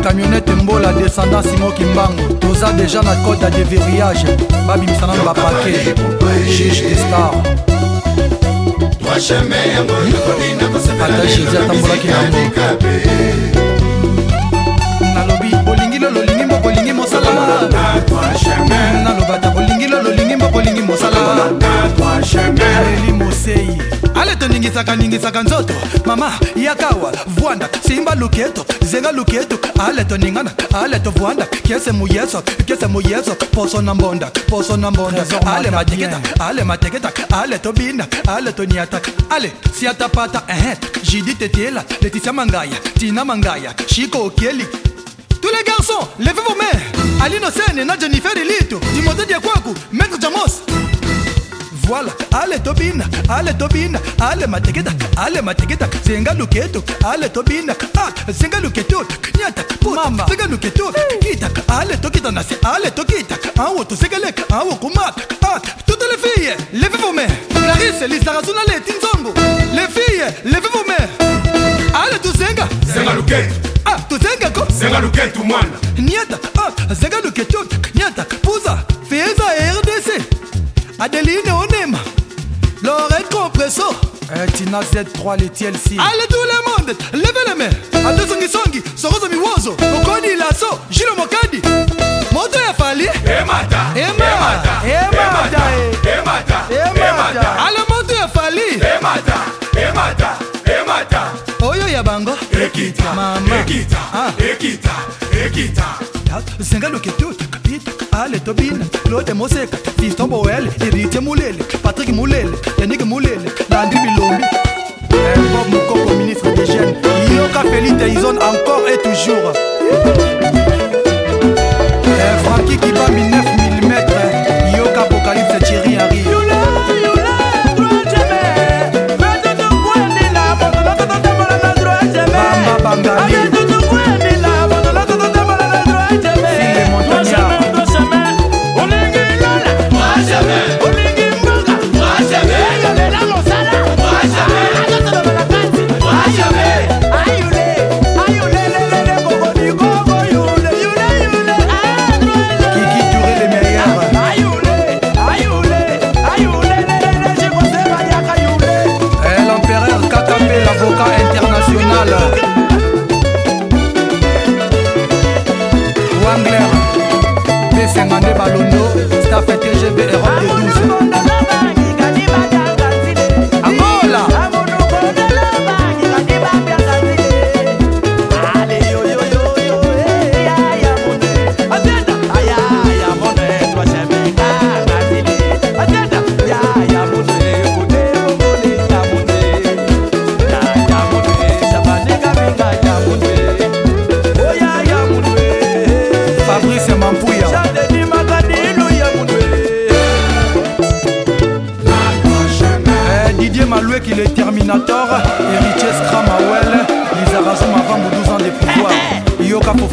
camionete mbola descendant simoki mbango toza deja na code ya deverillage babimisa nano bapake juge de star ata jésus atambolaki nango saka ningi saka nzoto mama yakawa vwanda simba luketo zenga luketo aleto ningana aleto vwanda kese muyeso kese muyeso poso na mbonda poso na mbonda ale mateketa ale mateketa aleto ale to niataka ale siatapata ehe jidi tetela letitia mangaya tina mangaya shiko okeli Tous les garçons, levez vos mains. Aline Osen, Jennifer Elito, Timothée Diakwaku, Maître Jamos, voilà ale tobina ale tobina ale mateketa ale mateketa zenga luketo ale tobina a ah, zenga luketo nyata mama zenga luketo kita ale tokita na se ale tokita awo tosekeleka awo kumata a toutes les filles levez vos mains Clarisse Lizarazu na leti nzongo les filles levez vos mains ale tuzenga zenga luketo ah tuzenga ko zenga luketo mwana nyata a ah, zenga luketo nyata puza Adeline Onema, Lorette Compresso, euh, Tina Z3, les TLC. Allez tout le monde, ya bango zenga ah. ah, loketut ale tobina lode moseka fiston boele irite mulele patrik mulele enike mulele landri bilombi eh, bob mokoko ministre des jeunes yoka felite izone encore et toujours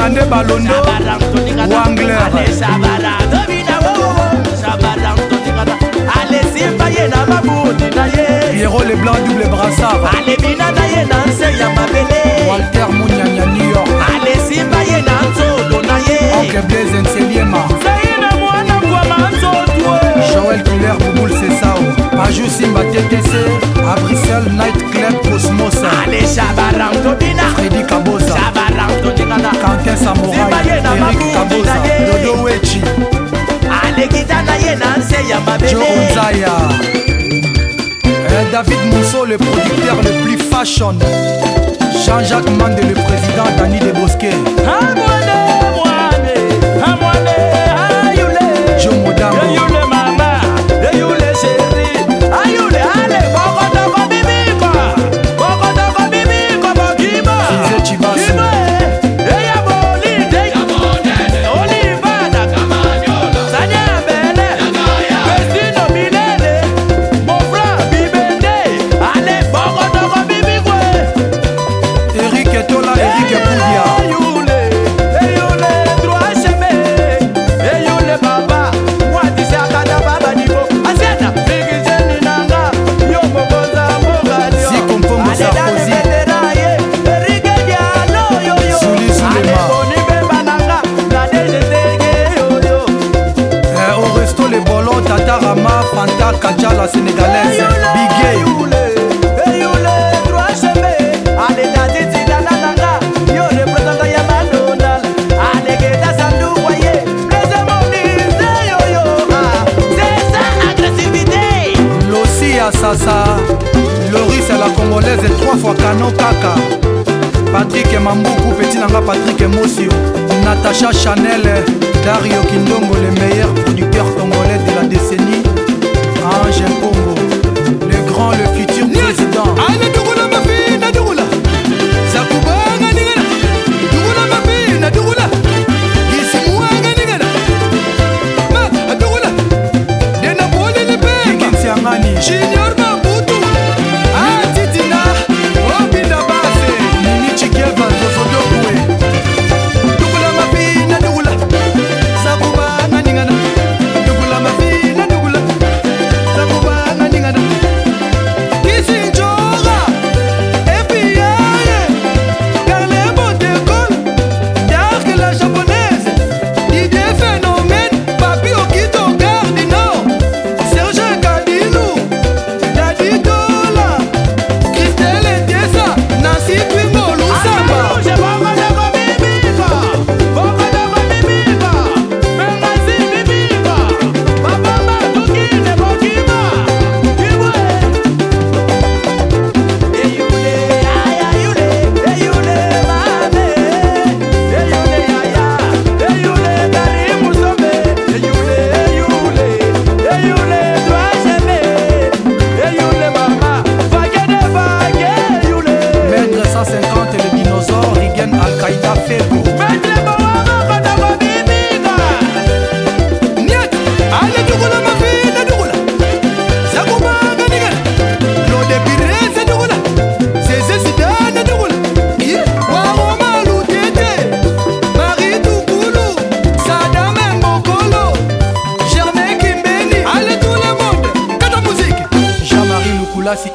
bozanga nde balondo wangler alesipa ye na mabudi na ye yero leblanc double brassard alebina na ye na nse ya mabele walter munyanya new york alesipa ye na nzodo na ye onke blaise nseliema zaina mwana kwama nzotwe joel killer bubul sesao aju simba ttc a bruxelles night monde Jean-Jacques Mande le président Dani de Bosquet Amwane, amwane, amwane, ayule Joe Modamo kwa kano kaka patrike mambuku peti na nga patrike mosio natacha chanel dario kindongo le meilleur producteur congolais de la décennie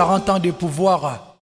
40 ans de pouvoir